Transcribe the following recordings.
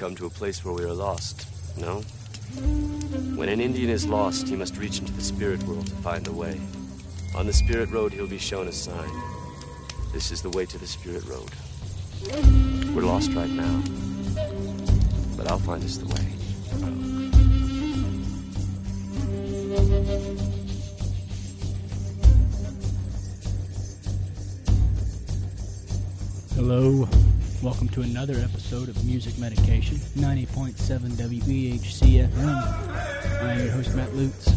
come to a place where we are lost, no? When an Indian is lost, he must reach into the spirit world to find a way. On the spirit road, he'll be shown a sign. This is the way to the spirit road. We're lost right now, but I'll find us the way. Hello. Welcome to another episode of Music Medication, 90.7 WEHC FM. I am your host, Matt Lutz.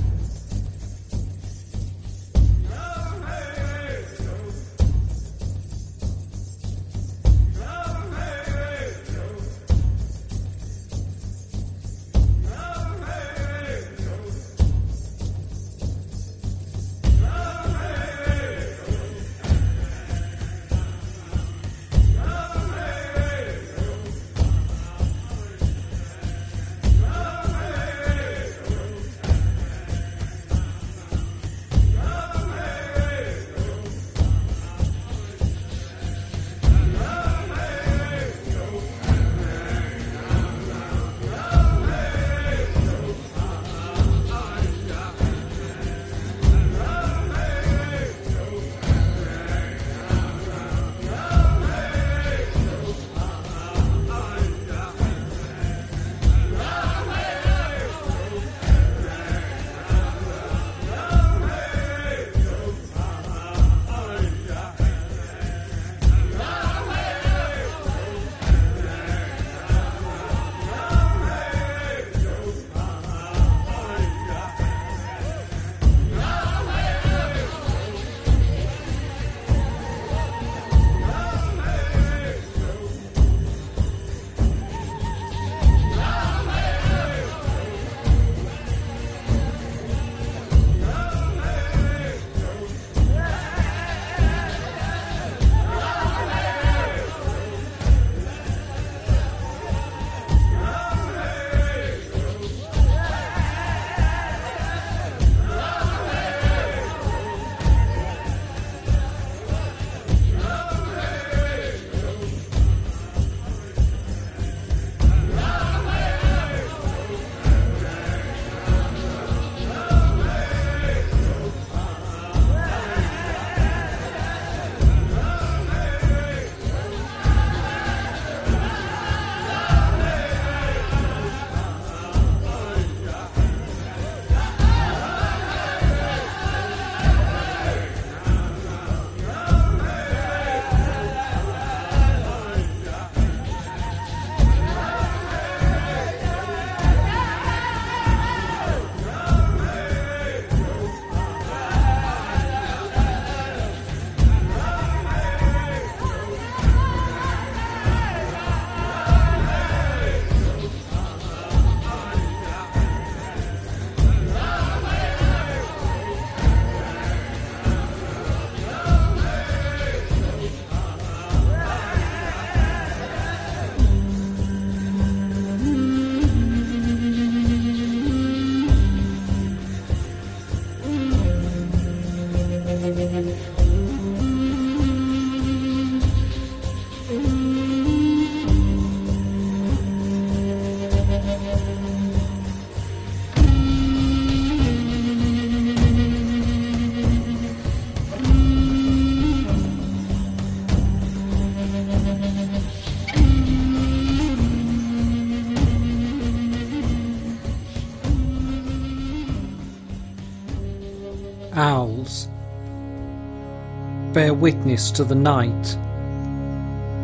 Witness to the night.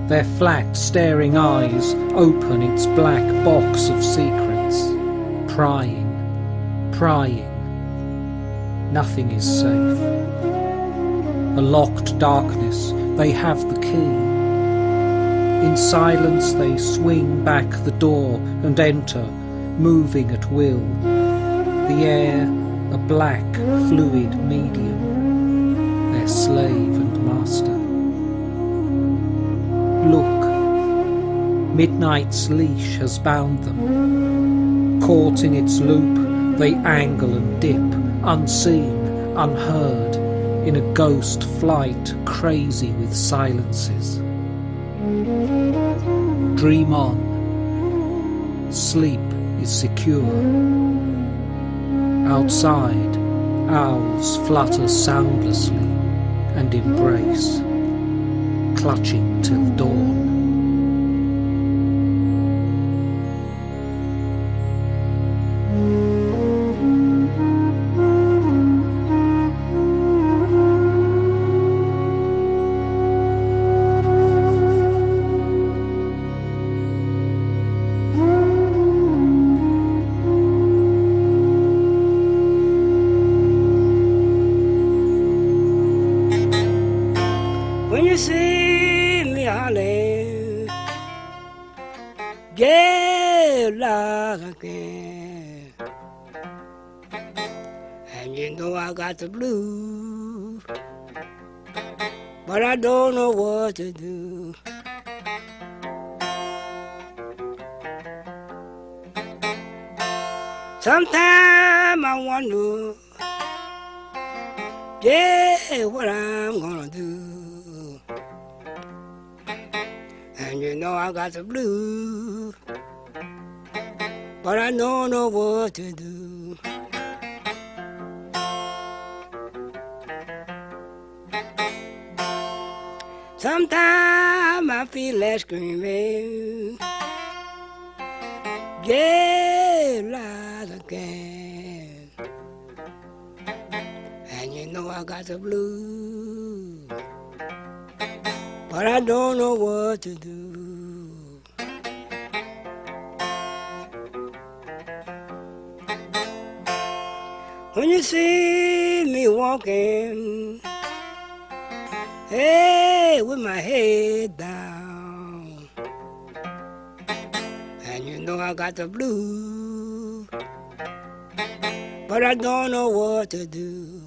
Their flat, staring eyes open its black box of secrets, prying, prying. Nothing is safe. A locked darkness, they have the key. In silence, they swing back the door and enter, moving at will. The air, a black, fluid medium, their slave master. Look, midnight's leash has bound them. Caught in its loop, they angle and dip, unseen, unheard, in a ghost flight crazy with silences. Dream on, sleep is secure. Outside, owls flutter soundlessly and embrace, clutching till dawn. Got the but I don't know what to do. Sometimes I feel like screaming, get loud again. And you know I got the blues, but I don't know what to do. When you see me walking, hey, with my head down, and you know I got the blues, but I don't know what to do.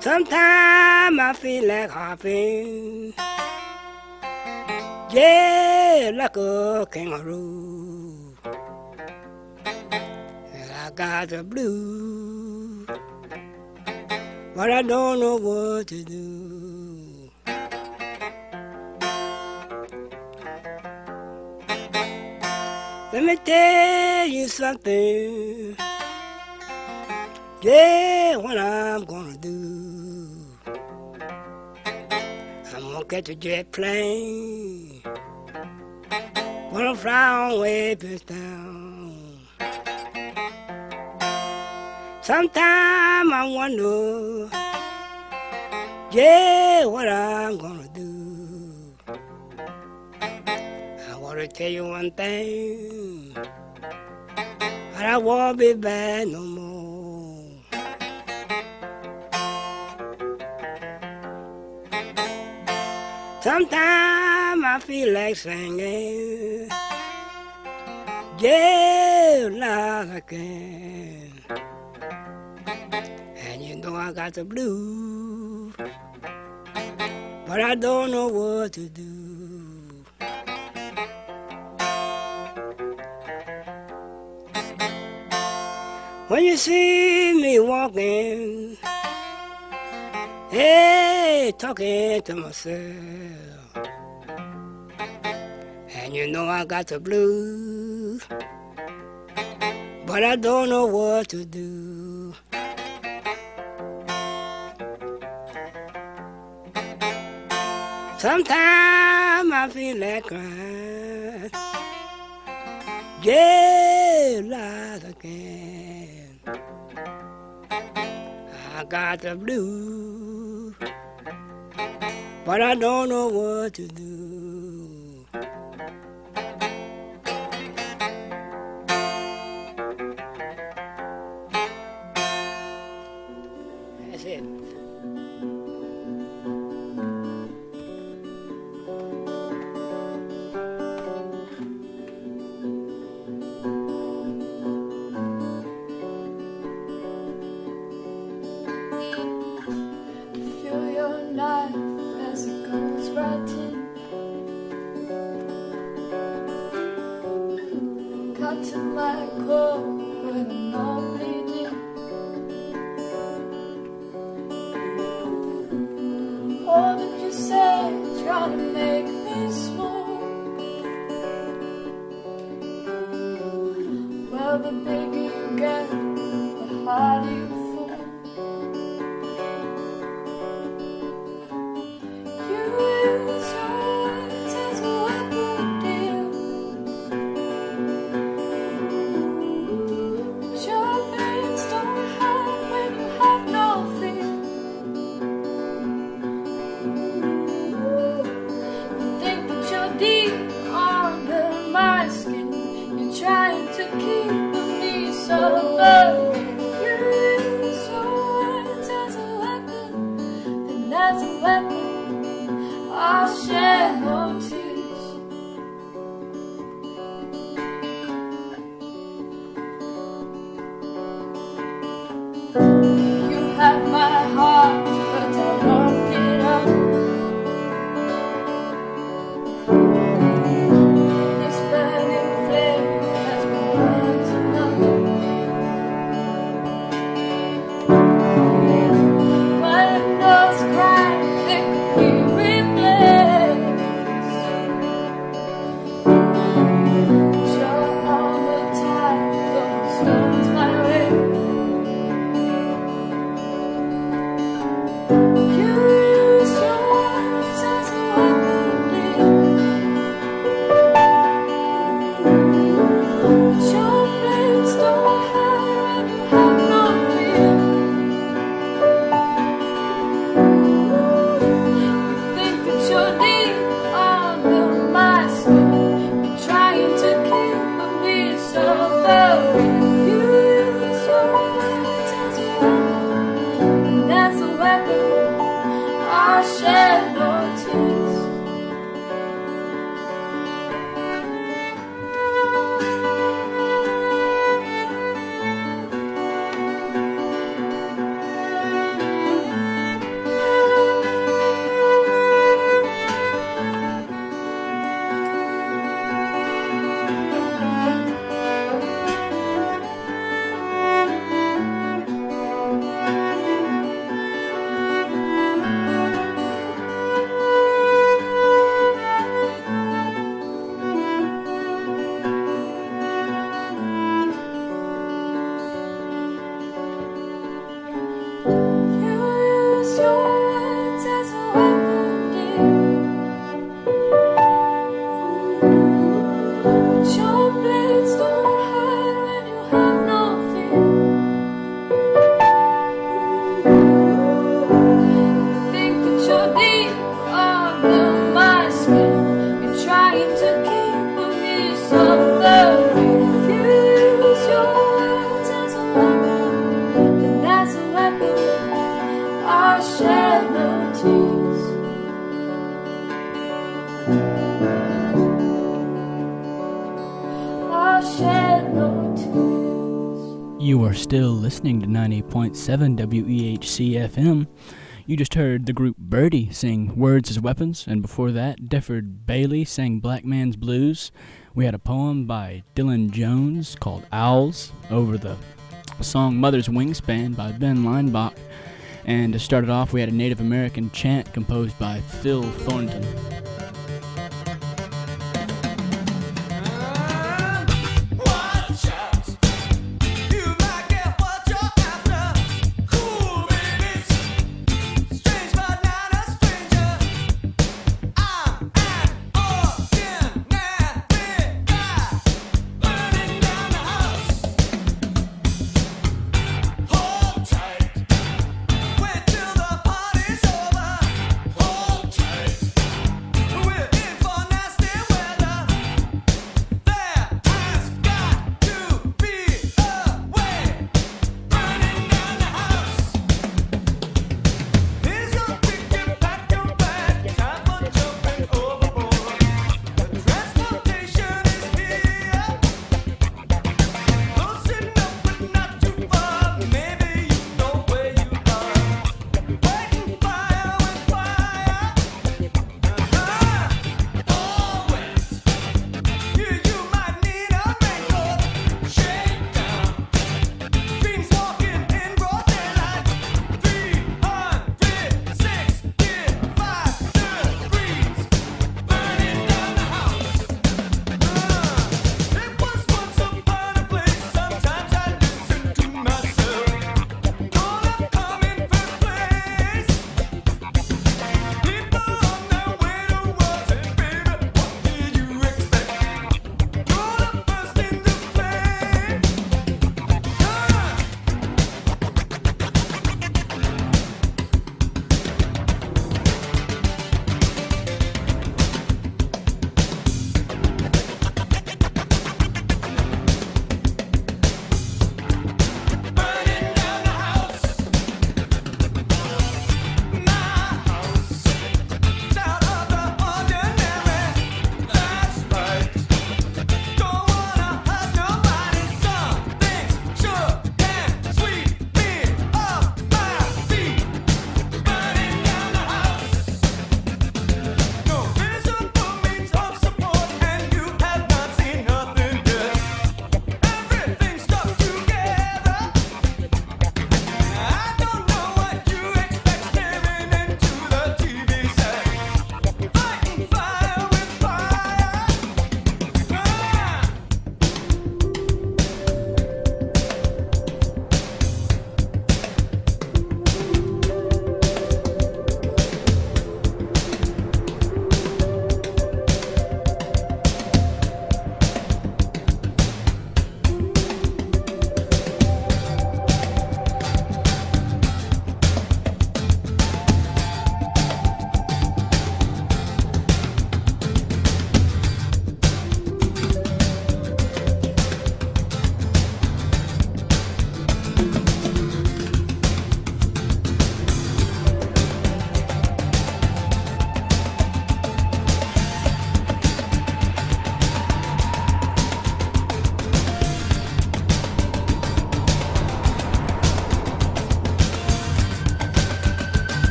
Sometimes I feel like hopping, yeah, like a kangaroo. I got the blues, but I don't know what to do. Let me tell you something. Yeah, what I'm gonna do. I'm gonna catch a jet plane. Gonna fly on way down. Sometime I wonder, yeah, what I'm gonna do. I wanna tell you one thing, but I won't be back no more. Sometimes I feel like singing, yeah, loud I can. And you know I got the blues, but I don't know what to do. When you see me walking, hey, talking to myself, and you know I got the blues, but I don't know what to do. Sometimes I feel like crying, yeah, loud again. I got the blues, but I don't know what to do. 105.7 WEHC FM. You just heard the group Birdy sing Words as Weapons, and before that, DeFord Bailey sang Black Man's Blues. We had a poem by Dylan Jones called Owls over the song Mother's Wingspan by Ben Leinbach. And to start it off, we had a Native American chant composed by Phil Thornton.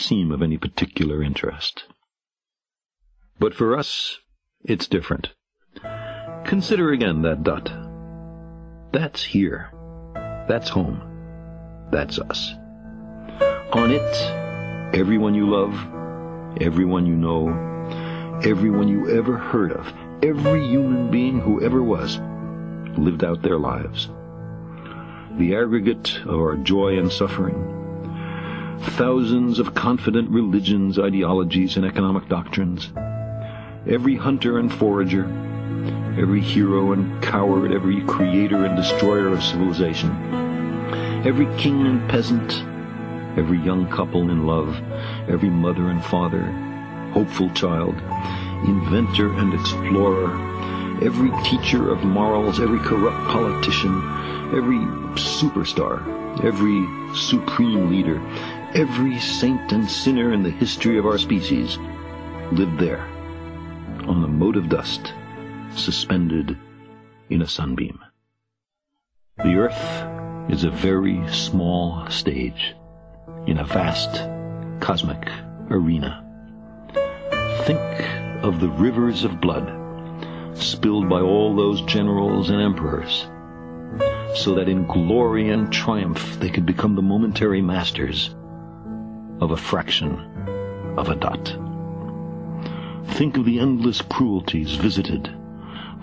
Seem of any particular interest. But for us, it's different. Consider again that dot. That's here. That's home. That's us. On it, everyone you love, everyone you know, everyone you ever heard of, every human being who ever was, lived out their lives. The aggregate of our joy and suffering, thousands of confident religions, ideologies, and economic doctrines, every hunter and forager, every hero and coward, every creator and destroyer of civilization, every king and peasant, every young couple in love, every mother and father, hopeful child, inventor and explorer, every teacher of morals, every corrupt politician, every superstar, every supreme leader, every saint and sinner in the history of our species lived there, on the mote of dust, suspended in a sunbeam. The Earth is a very small stage in a vast cosmic arena. Think of the rivers of blood spilled by all those generals and emperors, so that in glory and triumph they could become the momentary masters of a fraction of a dot. Think of the endless cruelties visited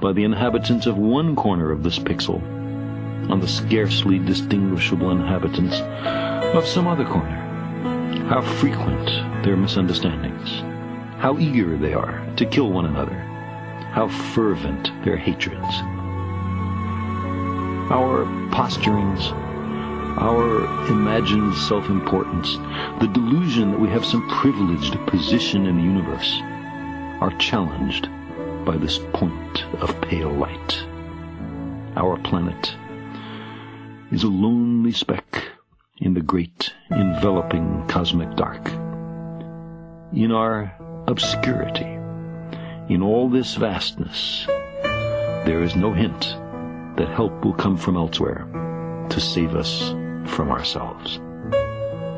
by the inhabitants of one corner of this pixel on the scarcely distinguishable inhabitants of some other corner. How frequent their misunderstandings, how eager they are to kill one another, how fervent their hatreds. Our posturings, our imagined self-importance, the delusion that we have some privileged position in the universe, are challenged by this point of pale light. Our planet is a lonely speck in the great enveloping cosmic dark. In our obscurity, in all this vastness, there is no hint that help will come from elsewhere to save us from ourselves.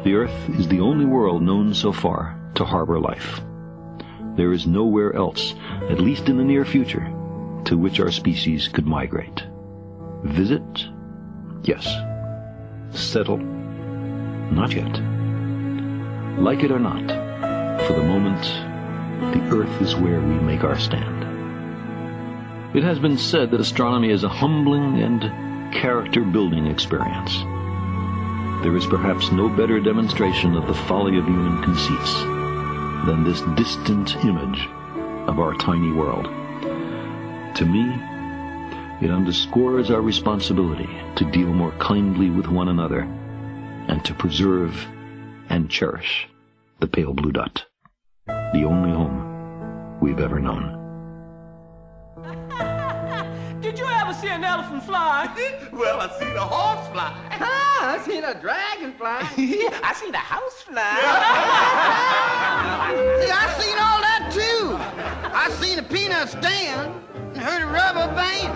The Earth is the only world known so far to harbor life. There is nowhere else, at least in the near future, to which our species could migrate. Visit? Yes. Settle? Not yet. Like it or not, for the moment, the Earth is where we make our stand. It has been said that astronomy is a humbling and character-building experience. There is perhaps no better demonstration of the folly of human conceits than this distant image of our tiny world. To me, it underscores our responsibility to deal more kindly with one another and to preserve and cherish the pale blue dot, the only home we've ever known. See an elephant fly? Well, I seen a horse fly. Ah, I seen a dragon fly. I seen a house fly. See, I seen all that too. I seen a peanut stand and heard a rubber band.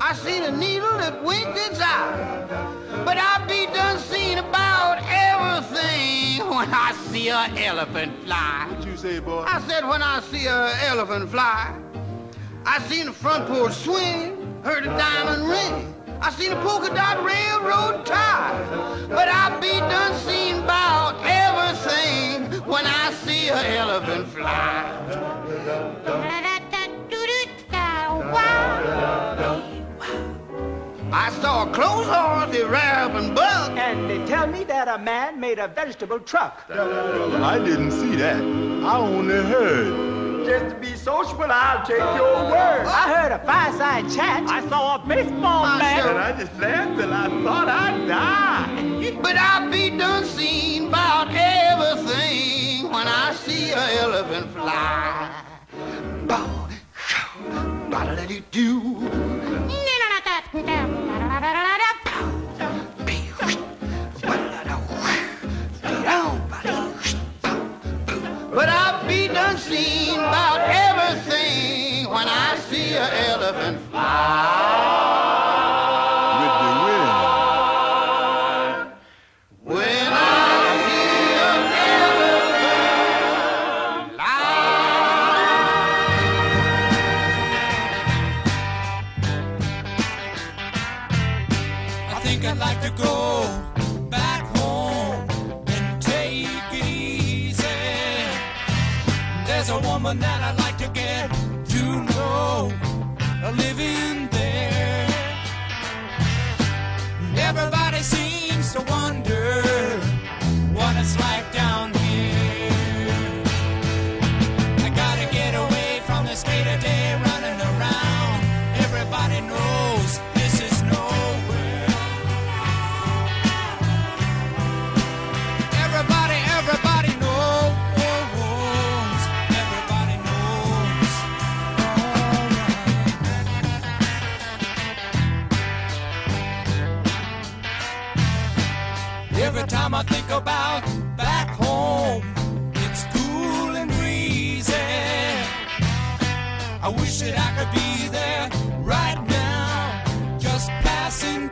I seen a needle that winked its eye. But I be done seen about everything when I see a elephant fly. What you say, boy? I said when I see a elephant fly. I seen the front porch swing, heard a diamond ring. I seen a polka dot railroad tie. But I be done seen about everything when I see a elephant fly. I saw a clothes horse, a raven buck. And they tell me that a man made a vegetable truck. I didn't see that. I only heard. Just to be sociable, I'll take your word. I heard a fireside chat. I saw a baseball I bat. sure- And I just laughed till I thought I'd die. But I'll be done seen about everything when I see a elephant fly. Bow, show, ba-da-da-doo-doo. But be seen about everything when I see an elephant fly. Living about back home, it's cool and breezy. I wish that I could be there right now, just passing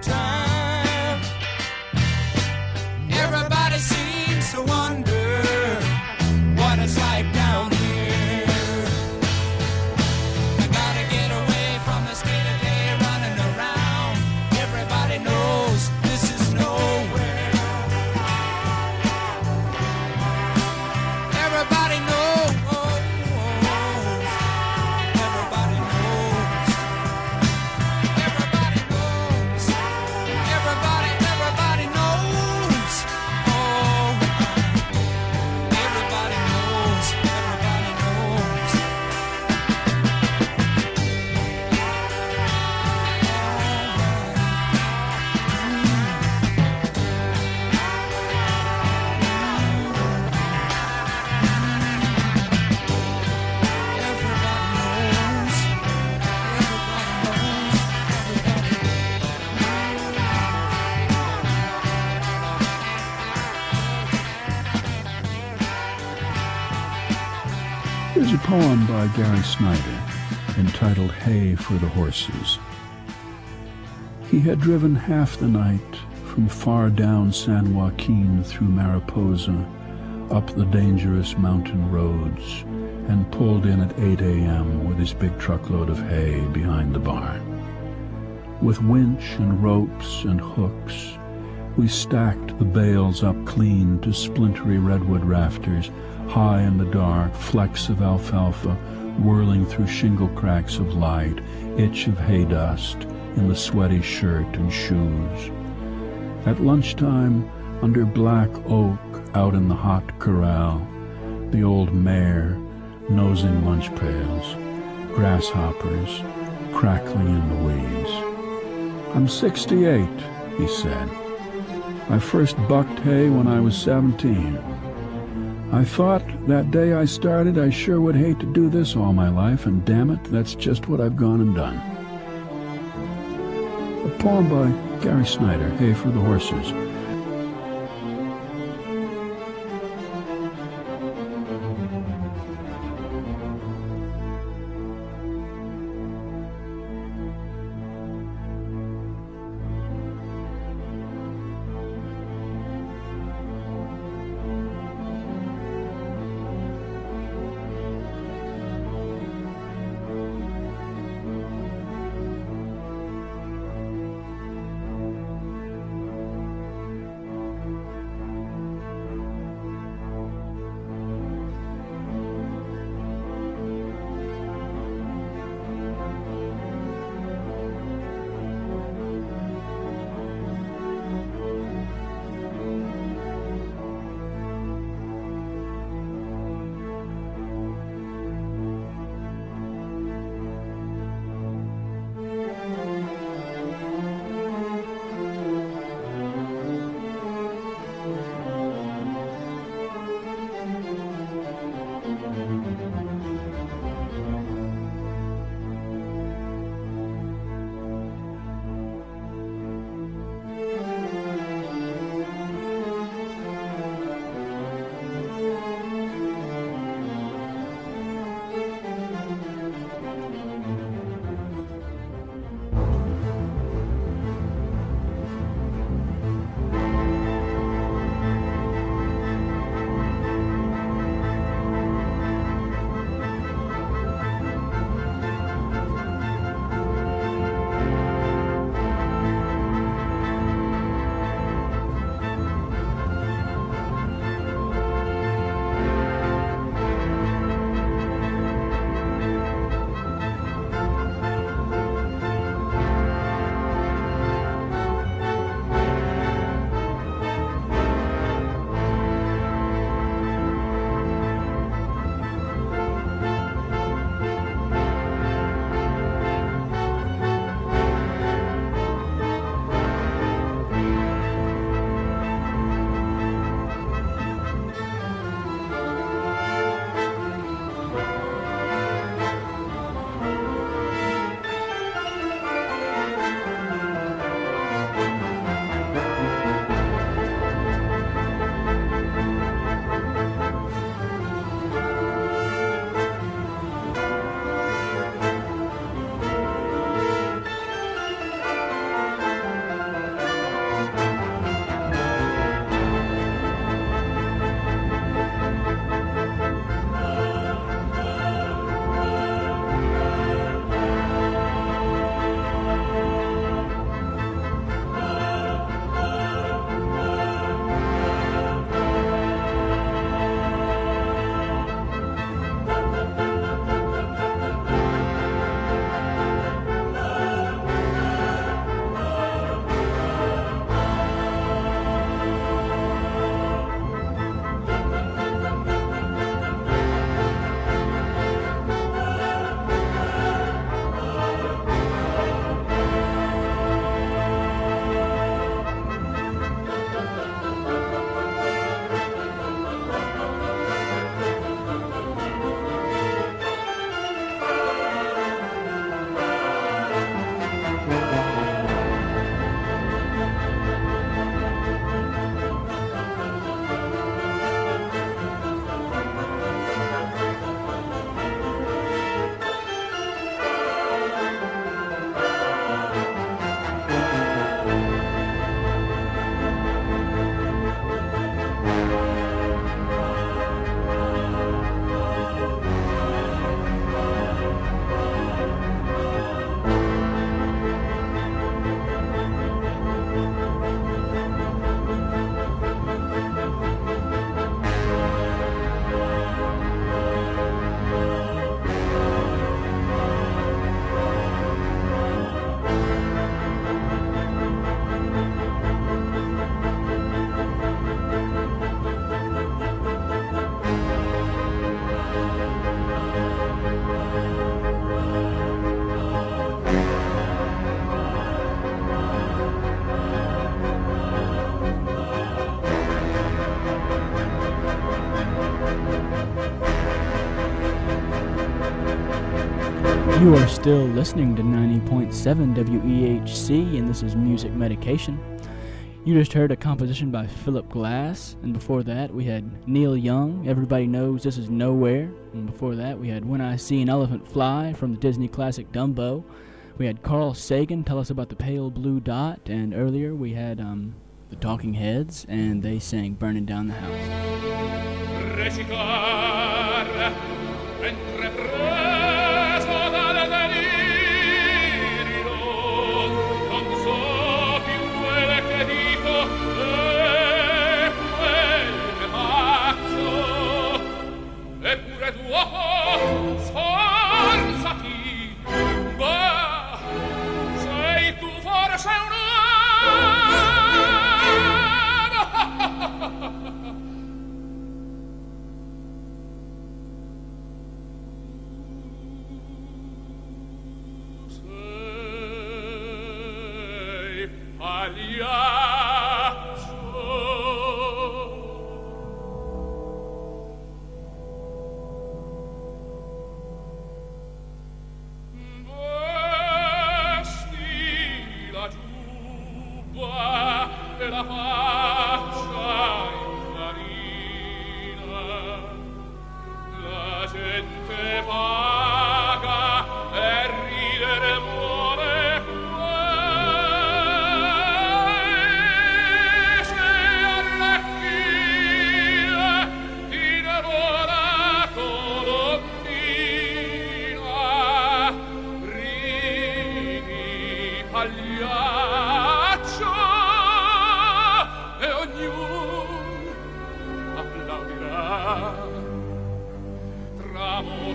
poem by Gary Snyder entitled Hay for the Horses. He had driven half the night from far down San Joaquin through Mariposa, up the dangerous mountain roads, and pulled in at 8 a.m. with his big truckload of hay behind the barn. With winch and ropes and hooks, we stacked the bales up clean to splintery redwood rafters, high in the dark, flecks of alfalfa whirling through shingle cracks of light, itch of hay dust in the sweaty shirt and shoes. At lunchtime, under black oak out in the hot corral, the old mare nosing lunch pails, grasshoppers crackling in the weeds. I'm 68, he said. I first bucked hay when I was 17. I thought that day I started I sure would hate to do this all my life, and damn it, that's just what I've gone and done. A poem by Gary Snyder, Hay for the Horses. You are still listening to 90.7 WEHC, and this is Music Medication. You just heard a composition by Philip Glass, and before that we had Neil Young, Everybody Knows This Is Nowhere, and before that we had When I See an Elephant Fly from the Disney classic Dumbo. We had Carl Sagan tell us about the pale blue dot, and earlier we had um, the Talking Heads, and they sang Burning Down the House.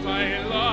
my love.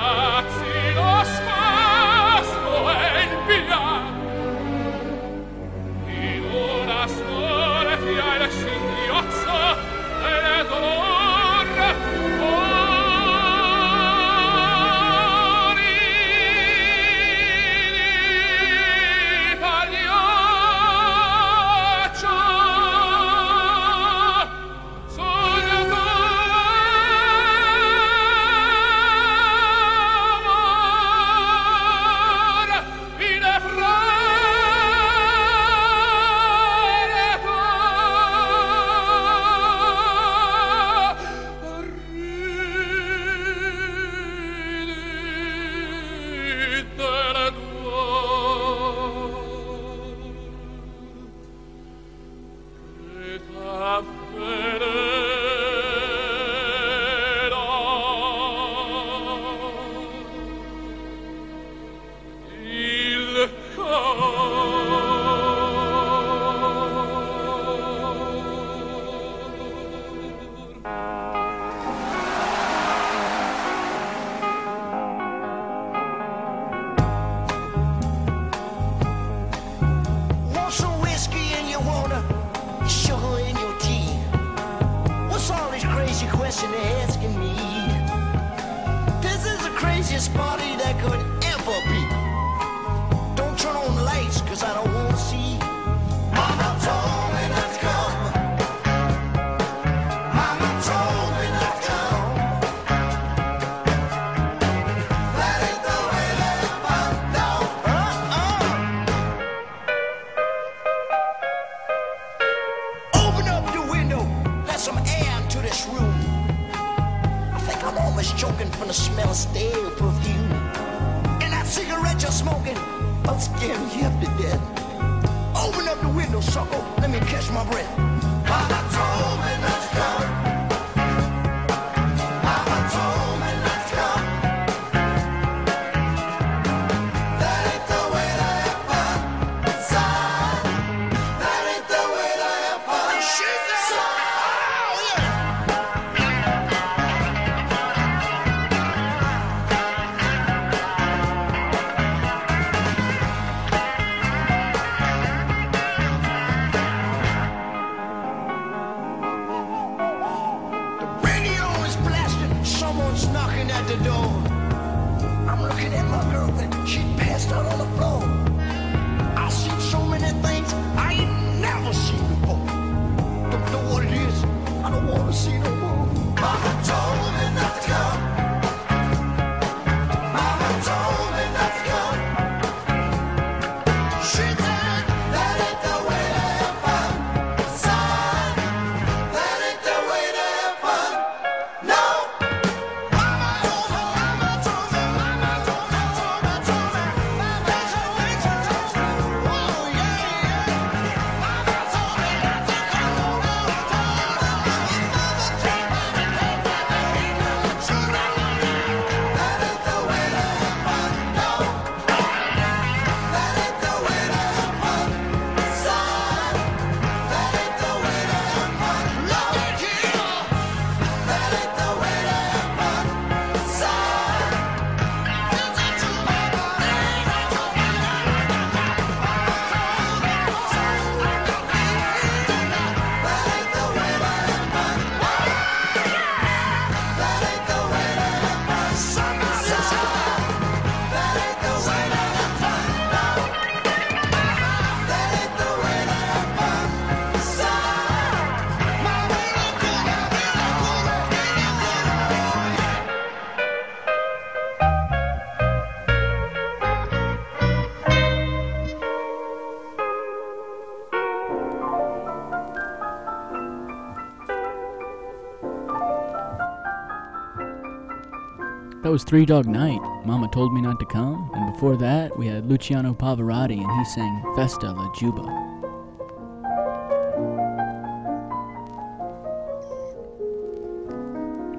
Was Three Dog Night. Mama told me not to come. And before that, we had Luciano Pavarotti, and he sang Festa la Juba.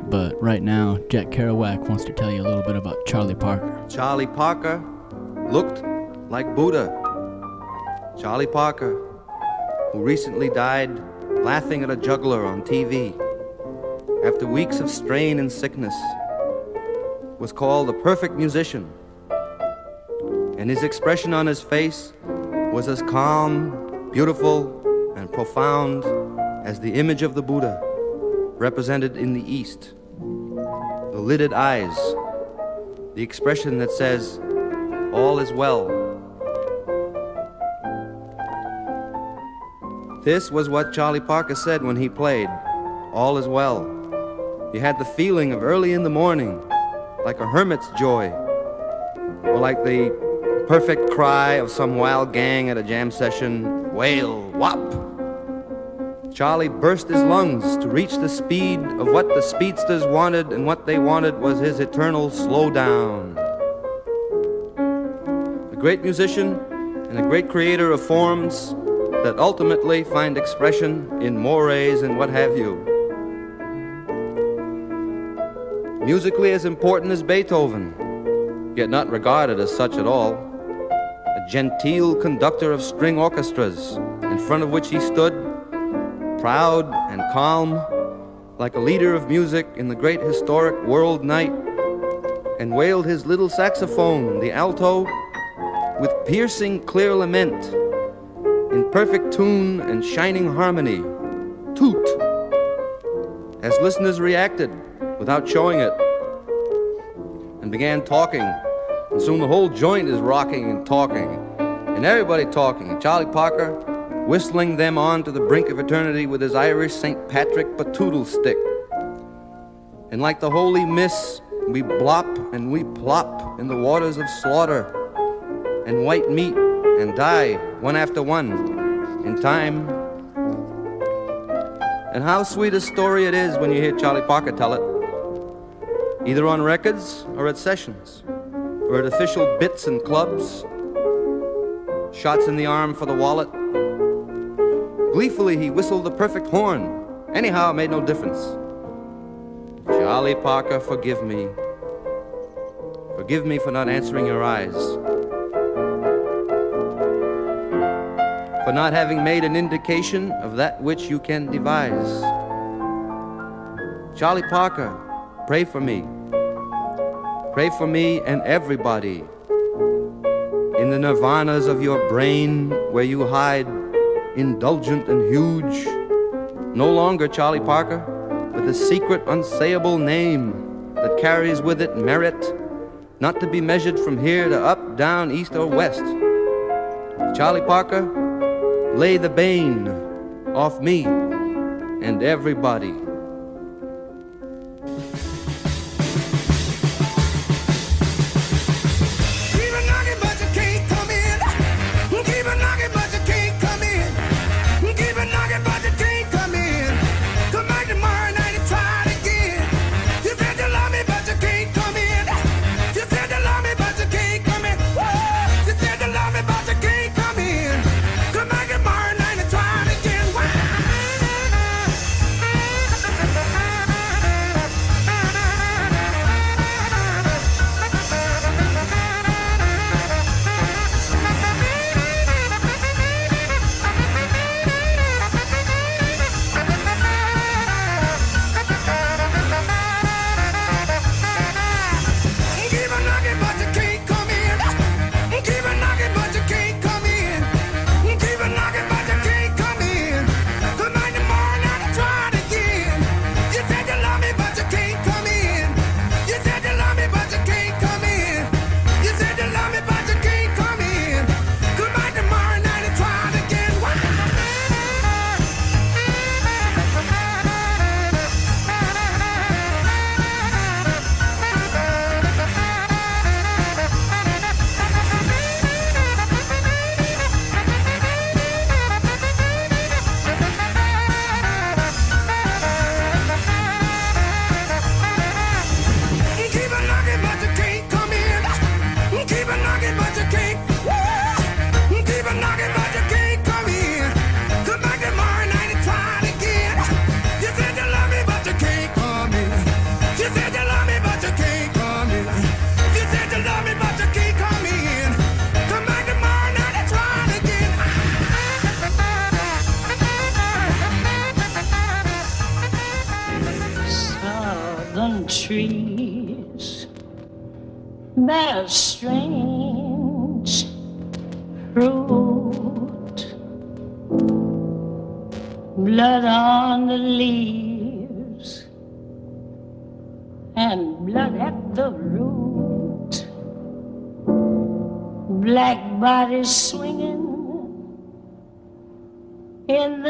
But right now, Jack Kerouac wants to tell you a little bit about Charlie Parker. Charlie Parker looked like Buddha. Charlie Parker, who recently died laughing at a juggler on TV after weeks of strain and sickness, was called the perfect musician. And his expression on his face was as calm, beautiful, and profound as the image of the Buddha represented in the East. The lidded eyes, the expression that says, All is well. This was what Charlie Parker said when he played, All is well. You had the feeling of early in the morning, like a hermit's joy, or like the perfect cry of some wild gang at a jam session, wail, whop. Charlie burst his lungs to reach the speed of what the speedsters wanted, and what they wanted was his eternal slowdown. A great musician and a great creator of forms that ultimately find expression in mores and what have you. Musically as important as Beethoven, yet not regarded as such at all. A genteel conductor of string orchestras, in front of which he stood proud and calm, like a leader of music in the great historic world night, and wailed his little saxophone, the alto, with piercing clear lament, in perfect tune and shining harmony. Toot! As listeners reacted without showing it, and began talking, and soon the whole joint is rocking and talking, and everybody talking, and Charlie Parker whistling them on to the brink of eternity with his Irish St. Patrick patootle stick. And like the holy miss, we blop and we plop in the waters of slaughter and white meat and die one after one in time. And how sweet a story it is when you hear Charlie Parker tell it, either on records or at sessions, or at official bits and clubs, shots in the arm for the wallet, Gleefully, he whistled the perfect horn. Anyhow, it made no difference. Charlie Parker, forgive me. Forgive me for not answering your eyes. For not having made an indication of that which you can devise. Charlie Parker, pray for me. Pray for me and everybody. In the nirvanas of your brain where you hide indulgent and huge. No longer Charlie Parker, with a secret, unsayable name that carries with it merit, not to be measured from here to up, down, east, or west. Charlie Parker, lay the bane off me and everybody.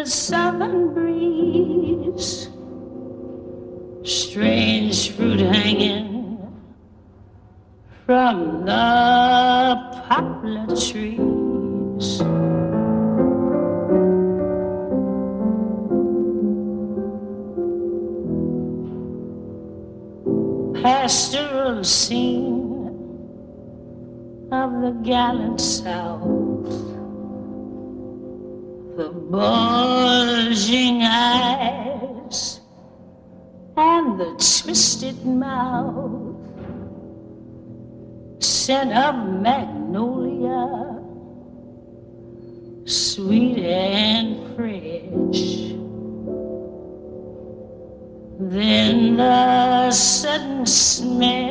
Southern breeze. Strange fruit hanging from the poplar trees. Pastoral scene of the gallant South the bulging eyes and the twisted mouth, scent of magnolia, sweet and fresh. Then the sudden smell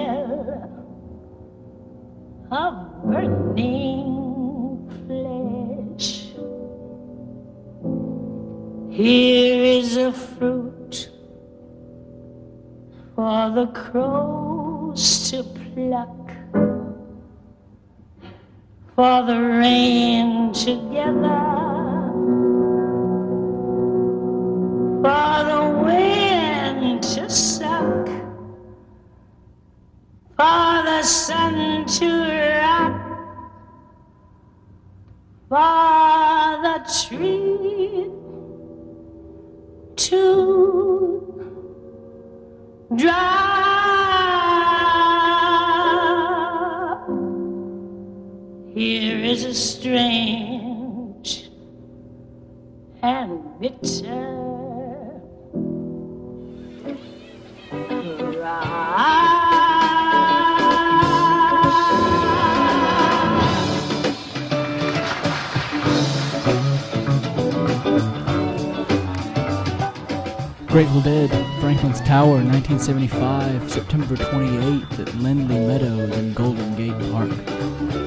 Here is a fruit for the crows to pluck, for the rain to gather, for the wind to suck, for the sun to rock, for the tree to drop. Here is a strange and bitter Grateful Dead, Franklin's Tower, 1975, September 28th at Lindley Meadows in Golden Gate Park.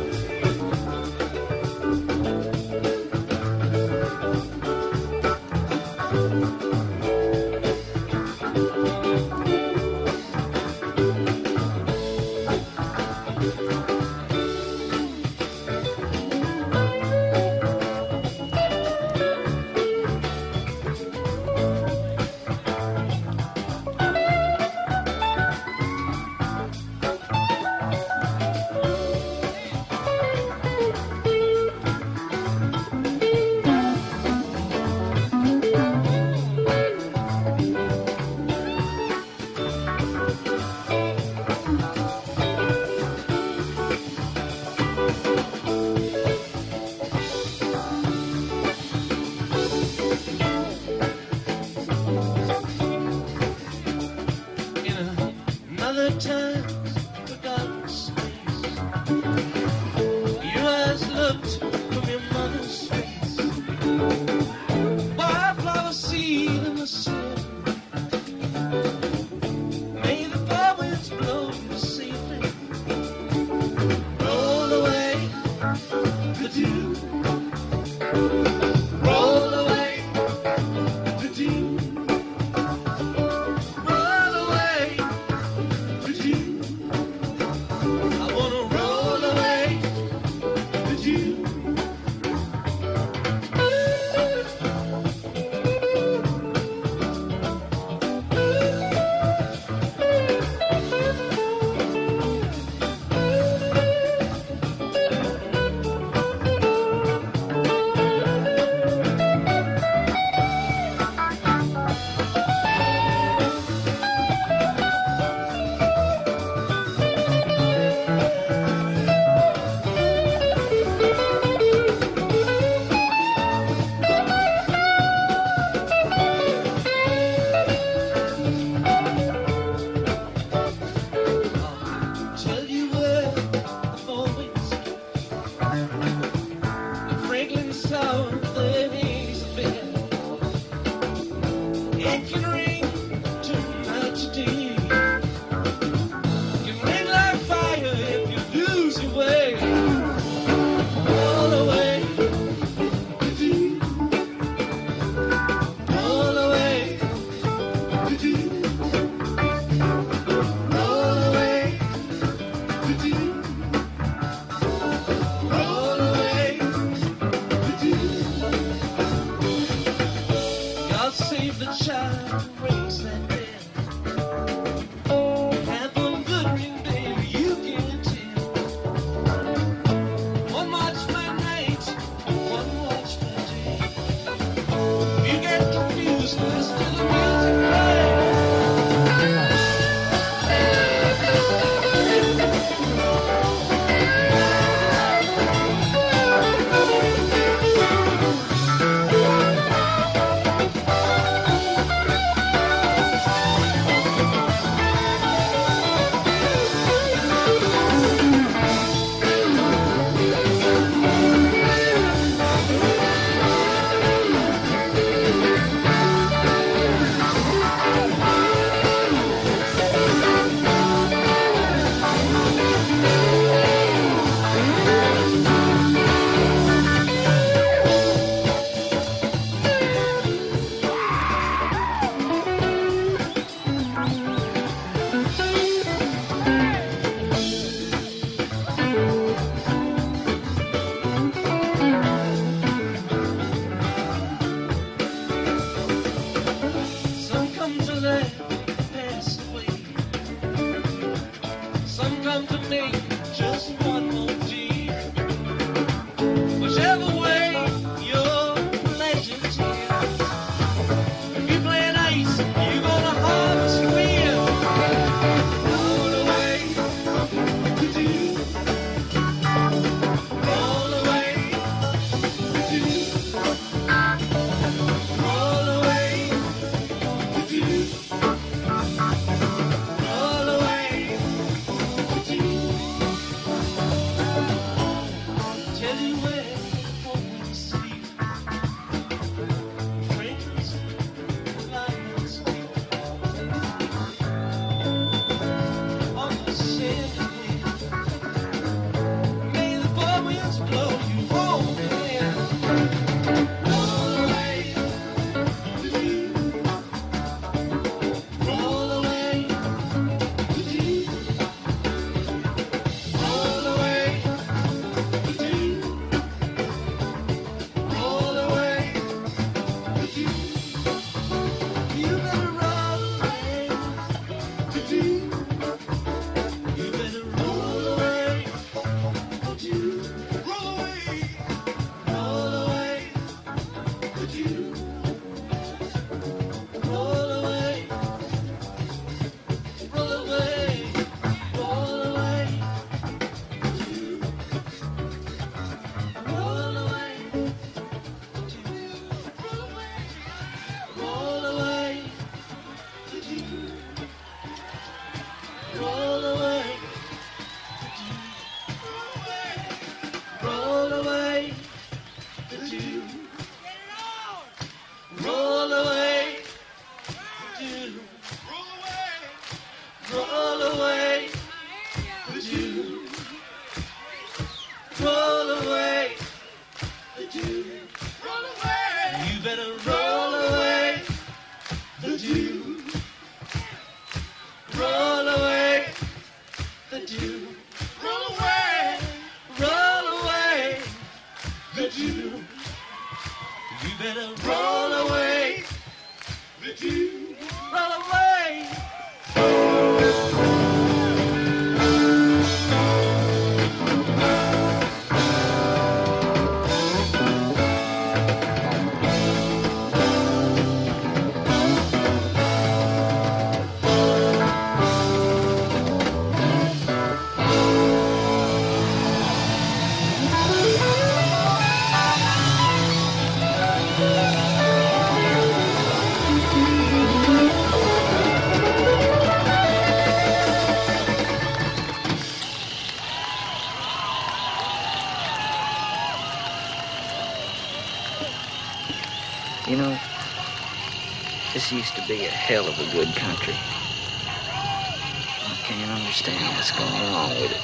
hell of a good country. I can't understand what's going wrong with it.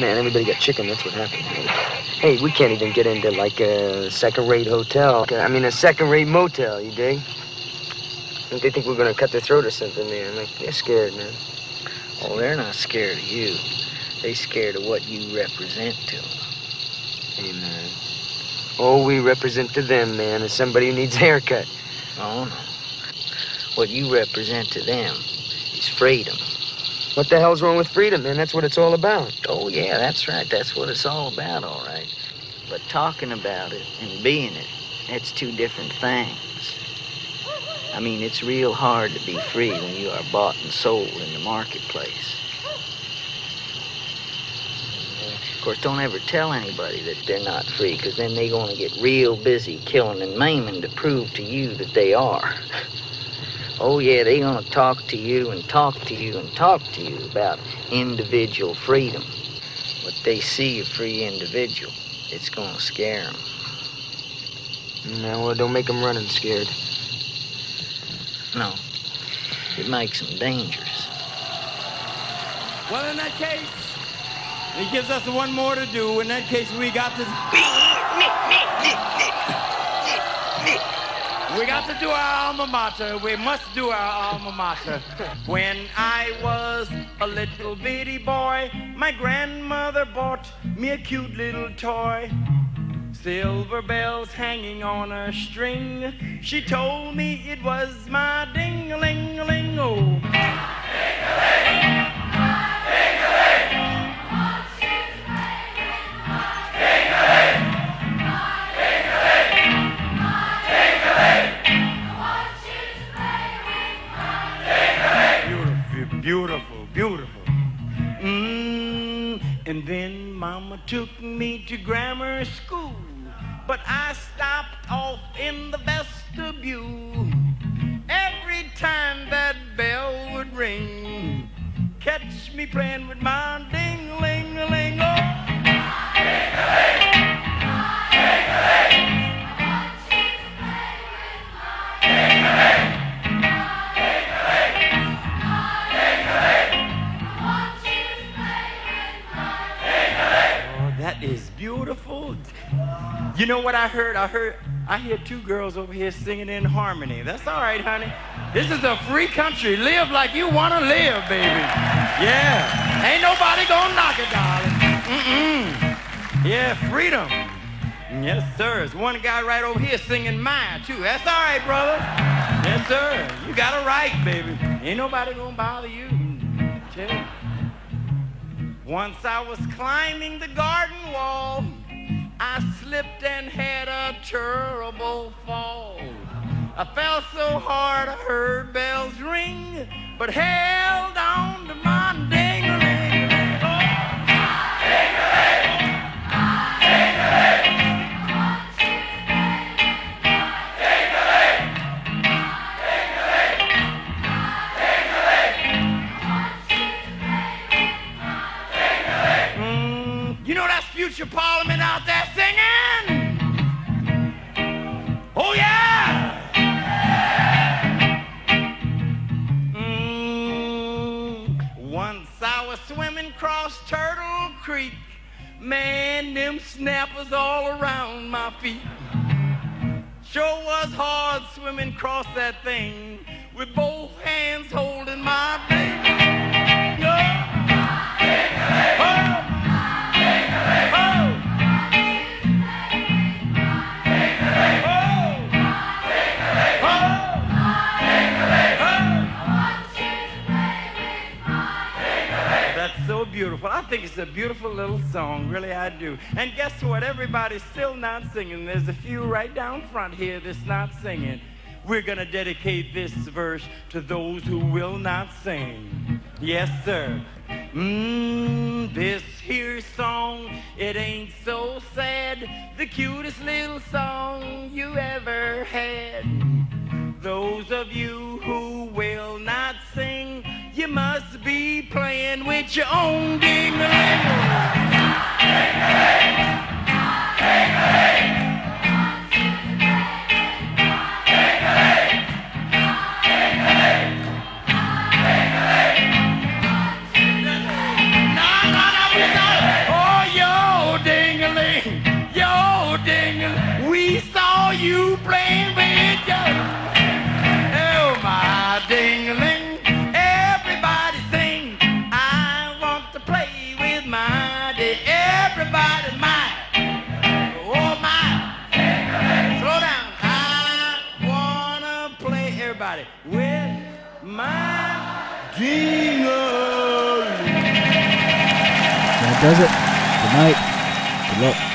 Man, everybody got chicken. That's what happened. Man. Hey, we can't even get into like a second-rate hotel. I mean, a second-rate motel. You dig? They think we're gonna cut their throat or something, man. Like they're scared, man. Oh, they're not scared of you. They scared of what you represent to them. Amen. All we represent to them, man, is somebody who needs a haircut. Oh, no. What you represent to them is freedom. What the hell's wrong with freedom, man? That's what it's all about. Oh, yeah, that's right. That's what it's all about, all right. But talking about it and being it, that's two different things. I mean, it's real hard to be free when you are bought and sold in the marketplace. Of course, don't ever tell anybody that they're not free, because then they're going to get real busy killing and maiming to prove to you that they are. Oh, yeah, they're going to talk to you and talk to you and talk to you about individual freedom. But they see a free individual, it's going to scare them. No, well, don't make them running scared. No, it makes them dangerous. Well, in that case, it gives us one more to do. In that case, we got to. We got to do our alma mater. We must do our alma mater. When I was a little bitty boy, my grandmother bought me a cute little toy. Silver bells hanging on a string. She told me it was my ding-a-ling-a-ling. Oh. Beautiful, beautiful. Mm, and then Mama took me to grammar school, but I stopped off in the vestibule. Every time that bell would ring, catch me playing with my ding-a-ling-a-ling. You know what I heard? I heard I hear two girls over here singing in harmony. That's all right, honey. This is a free country. Live like you want to live, baby. Yeah. Ain't nobody gonna knock it, darling. Mm-mm. Yeah, freedom. Yes, sir. There's one guy right over here singing mine, too. That's all right, brother. Yes, sir. You got it right, baby. Ain't nobody gonna bother you. Once I was climbing the garden wall, I slipped and had a terrible fall. I fell so hard I heard bells ring, but held on to my mm, you know that's future Parliament man, them snappers all around my feet. Sure was hard swimming across that thing with both hands holding my baby. I think it's a beautiful little song, really I do. And guess what? Everybody's still not singing. There's a few right down front here that's not singing. We're going to dedicate this verse to those who will not sing. Yes, sir. Mmm, this here song, it ain't so sad. The cutest little song you ever had. Those of you who will not sing, you must be playing with your own ding Oh, does it. Good night. Good luck.